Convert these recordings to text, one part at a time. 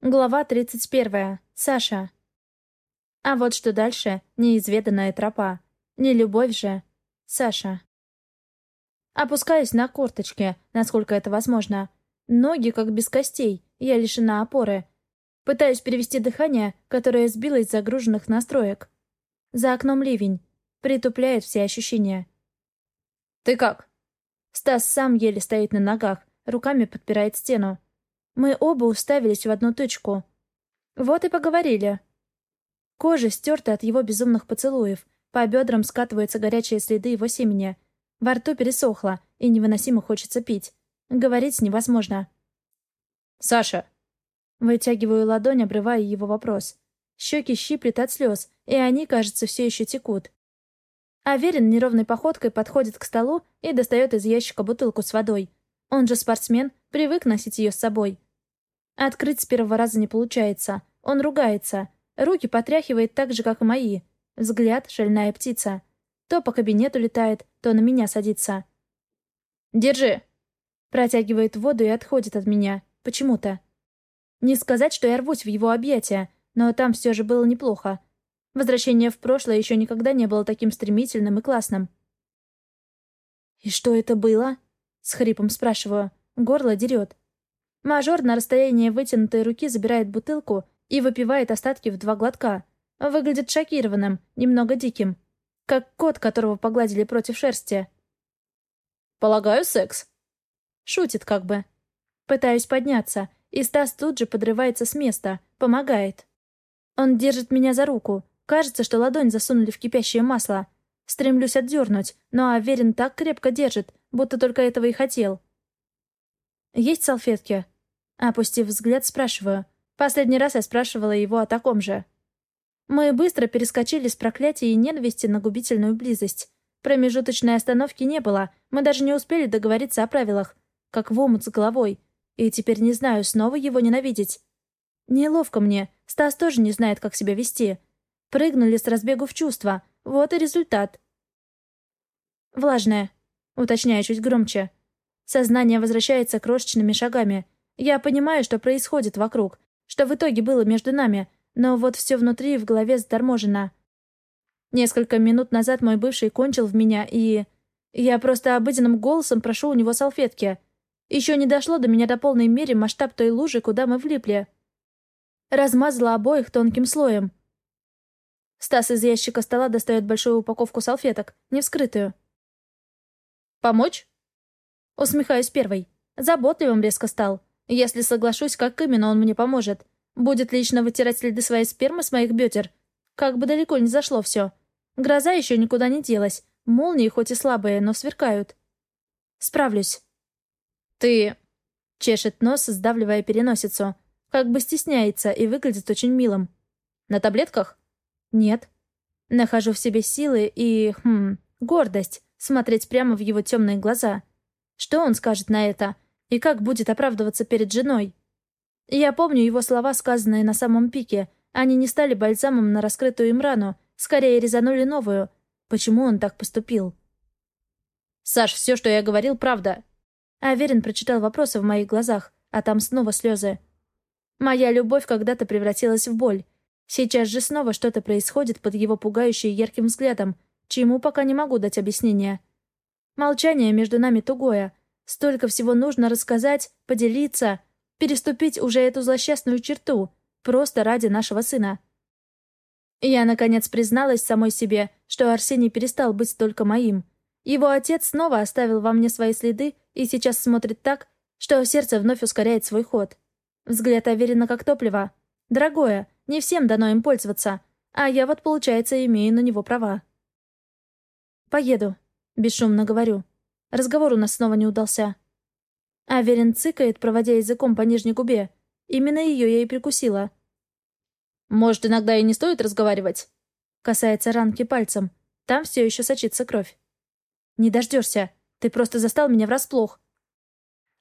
Глава 31. Саша. А вот что дальше — неизведанная тропа. Не любовь же. Саша. Опускаюсь на корточки, насколько это возможно. Ноги как без костей, я лишена опоры. Пытаюсь перевести дыхание, которое сбилось с загруженных настроек. За окном ливень. Притупляет все ощущения. «Ты как?» Стас сам еле стоит на ногах, руками подпирает стену. Мы оба уставились в одну точку. Вот и поговорили. Кожа стерта от его безумных поцелуев. По бедрам скатываются горячие следы его семени. Во рту пересохло, и невыносимо хочется пить. Говорить невозможно. «Саша!» Вытягиваю ладонь, обрывая его вопрос. Щеки щиплет от слез, и они, кажется, все еще текут. Аверин неровной походкой подходит к столу и достает из ящика бутылку с водой. Он же спортсмен, привык носить ее с собой. Открыть с первого раза не получается. Он ругается. Руки потряхивает так же, как и мои. Взгляд — шальная птица. То по кабинету летает, то на меня садится. «Держи!» Протягивает воду и отходит от меня. Почему-то. Не сказать, что я рвусь в его объятия, но там все же было неплохо. Возвращение в прошлое еще никогда не было таким стремительным и классным. «И что это было?» — с хрипом спрашиваю. Горло дерет. Мажор на расстоянии вытянутой руки забирает бутылку и выпивает остатки в два глотка. Выглядит шокированным, немного диким. Как кот, которого погладили против шерсти. «Полагаю, секс?» Шутит как бы. Пытаюсь подняться, и Стас тут же подрывается с места, помогает. Он держит меня за руку. Кажется, что ладонь засунули в кипящее масло. Стремлюсь отдернуть, но Аверин так крепко держит, будто только этого и хотел. «Есть салфетки?» Опустив взгляд, спрашиваю. Последний раз я спрашивала его о таком же. Мы быстро перескочили с проклятия и ненависти на губительную близость. Промежуточной остановки не было, мы даже не успели договориться о правилах. Как в омут с головой. И теперь не знаю, снова его ненавидеть. Неловко мне, Стас тоже не знает, как себя вести. Прыгнули с разбегу в чувства. Вот и результат. «Влажная», — уточняю чуть громче. Сознание возвращается крошечными шагами. Я понимаю, что происходит вокруг, что в итоге было между нами, но вот все внутри в голове заторможено. Несколько минут назад мой бывший кончил в меня, и... Я просто обыденным голосом прошу у него салфетки. Еще не дошло до меня до полной мере масштаб той лужи, куда мы влипли. Размазала обоих тонким слоем. Стас из ящика стола достает большую упаковку салфеток, не вскрытую. «Помочь?» Усмехаюсь первой. Заботливым резко стал. Если соглашусь, как именно он мне поможет? Будет лично вытирать следы своей спермы с моих бедер? Как бы далеко не зашло все. Гроза еще никуда не делась. Молнии хоть и слабые, но сверкают. Справлюсь. «Ты...» — чешет нос, сдавливая переносицу. Как бы стесняется и выглядит очень милым. «На таблетках?» «Нет». Нахожу в себе силы и... хм... гордость. Смотреть прямо в его темные глаза. Что он скажет на это? И как будет оправдываться перед женой? Я помню его слова, сказанные на самом пике. Они не стали бальзамом на раскрытую им рану, скорее резанули новую. Почему он так поступил? «Саш, все, что я говорил, правда». Аверин прочитал вопросы в моих глазах, а там снова слезы. Моя любовь когда-то превратилась в боль. Сейчас же снова что-то происходит под его пугающим ярким взглядом, чему пока не могу дать объяснения. Молчание между нами тугое. Столько всего нужно рассказать, поделиться, переступить уже эту злосчастную черту, просто ради нашего сына. Я, наконец, призналась самой себе, что Арсений перестал быть только моим. Его отец снова оставил во мне свои следы и сейчас смотрит так, что сердце вновь ускоряет свой ход. Взгляд уверенно как топливо. Дорогое, не всем дано им пользоваться, а я вот, получается, имею на него права. «Поеду», Бесшумно говорю. Разговор у нас снова не удался. Аверин цыкает, проводя языком по нижней губе. Именно ее я и прикусила. «Может, иногда и не стоит разговаривать?» Касается ранки пальцем. Там все еще сочится кровь. «Не дождешься. Ты просто застал меня врасплох».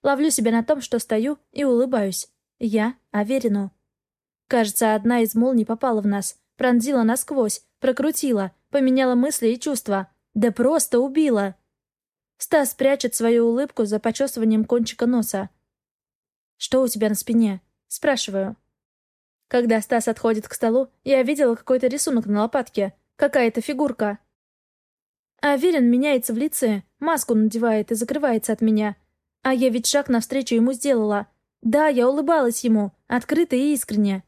Ловлю себя на том, что стою и улыбаюсь. Я Аверину. Кажется, одна из молний попала в нас, пронзила насквозь, прокрутила, поменяла мысли и чувства. Да просто убила!» Стас прячет свою улыбку за почесыванием кончика носа. «Что у тебя на спине?» Спрашиваю. Когда Стас отходит к столу, я видела какой-то рисунок на лопатке. Какая-то фигурка. Аверин меняется в лице, маску надевает и закрывается от меня. А я ведь шаг навстречу ему сделала. Да, я улыбалась ему, открыто и искренне.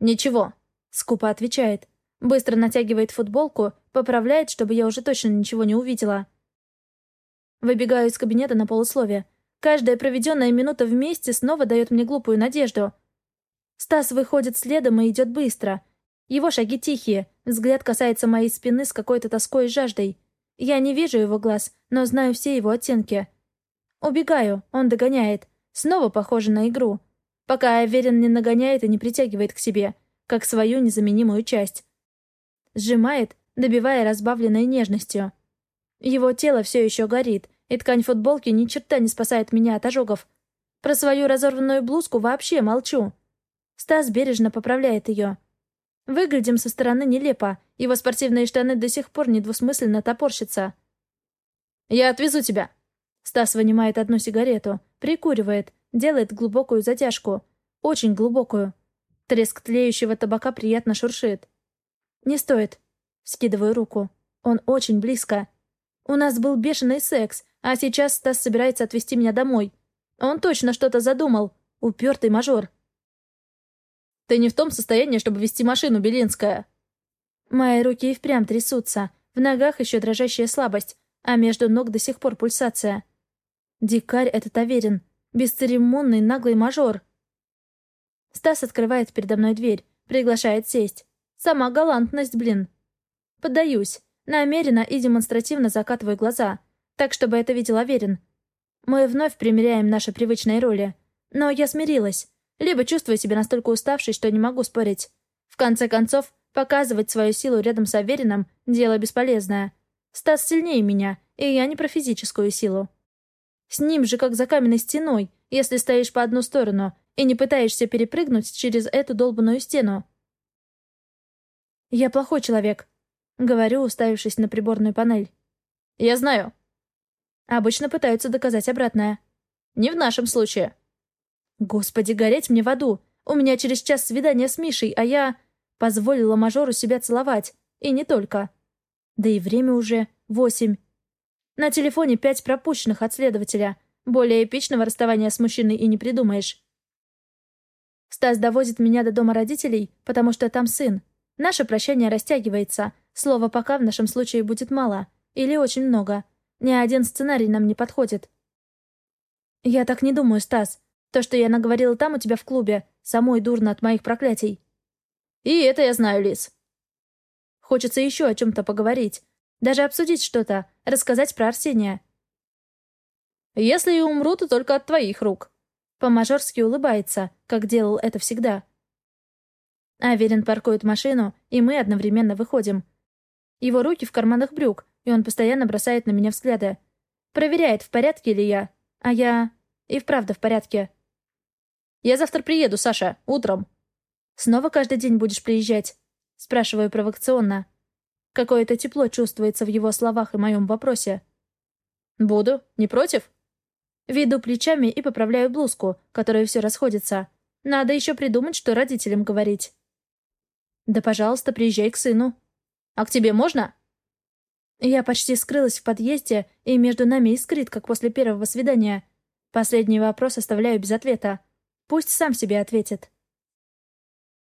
«Ничего», — скупо отвечает. Быстро натягивает футболку, поправляет, чтобы я уже точно ничего не увидела. Выбегаю из кабинета на полусловие. Каждая проведенная минута вместе снова дает мне глупую надежду. Стас выходит следом и идет быстро. Его шаги тихие, взгляд касается моей спины с какой-то тоской и жаждой. Я не вижу его глаз, но знаю все его оттенки. Убегаю, он догоняет. Снова похоже на игру. Пока Аверин не нагоняет и не притягивает к себе, как свою незаменимую часть. Сжимает, добивая разбавленной нежностью. Его тело все еще горит, и ткань футболки ни черта не спасает меня от ожогов. Про свою разорванную блузку вообще молчу. Стас бережно поправляет ее. Выглядим со стороны нелепо, его спортивные штаны до сих пор недвусмысленно топорщатся. «Я отвезу тебя!» Стас вынимает одну сигарету, прикуривает, делает глубокую затяжку. Очень глубокую. Треск тлеющего табака приятно шуршит. «Не стоит». Скидываю руку. Он очень близко. У нас был бешеный секс, а сейчас Стас собирается отвезти меня домой. Он точно что-то задумал. Упертый мажор. «Ты не в том состоянии, чтобы вести машину, Белинская!» Мои руки и впрямь трясутся. В ногах еще дрожащая слабость, а между ног до сих пор пульсация. Дикарь этот Аверин. Бесцеремонный наглый мажор. Стас открывает передо мной дверь, приглашает сесть. Сама галантность, блин. Поддаюсь. Намеренно и демонстративно закатываю глаза, так, чтобы это видел Аверин. Мы вновь примеряем наши привычные роли. Но я смирилась. Либо чувствую себя настолько уставшей, что не могу спорить. В конце концов, показывать свою силу рядом с Аверином — дело бесполезное. Стас сильнее меня, и я не про физическую силу. С ним же как за каменной стеной, если стоишь по одну сторону и не пытаешься перепрыгнуть через эту долбанную стену. Я плохой человек, Говорю, уставившись на приборную панель. «Я знаю». Обычно пытаются доказать обратное. «Не в нашем случае». «Господи, гореть мне в аду! У меня через час свидание с Мишей, а я...» Позволила мажору себя целовать. И не только. Да и время уже восемь. На телефоне пять пропущенных от следователя. Более эпичного расставания с мужчиной и не придумаешь. Стас довозит меня до дома родителей, потому что там сын. Наше прощание растягивается, Слова «пока» в нашем случае будет мало. Или очень много. Ни один сценарий нам не подходит. Я так не думаю, Стас. То, что я наговорила там у тебя в клубе, самой дурно от моих проклятий. И это я знаю, Лис. Хочется еще о чем-то поговорить. Даже обсудить что-то, рассказать про Арсения. Если и умру, то только от твоих рук. По-мажорски улыбается, как делал это всегда. Аверин паркует машину, и мы одновременно выходим. Его руки в карманах брюк, и он постоянно бросает на меня взгляды. Проверяет, в порядке ли я. А я... И вправду в порядке. «Я завтра приеду, Саша. Утром». «Снова каждый день будешь приезжать?» Спрашиваю провокационно. Какое-то тепло чувствуется в его словах и моем вопросе. «Буду. Не против?» Веду плечами и поправляю блузку, которая все расходится. Надо еще придумать, что родителям говорить. «Да, пожалуйста, приезжай к сыну», а к тебе можно?» Я почти скрылась в подъезде, и между нами искрит, как после первого свидания. Последний вопрос оставляю без ответа. Пусть сам себе ответит.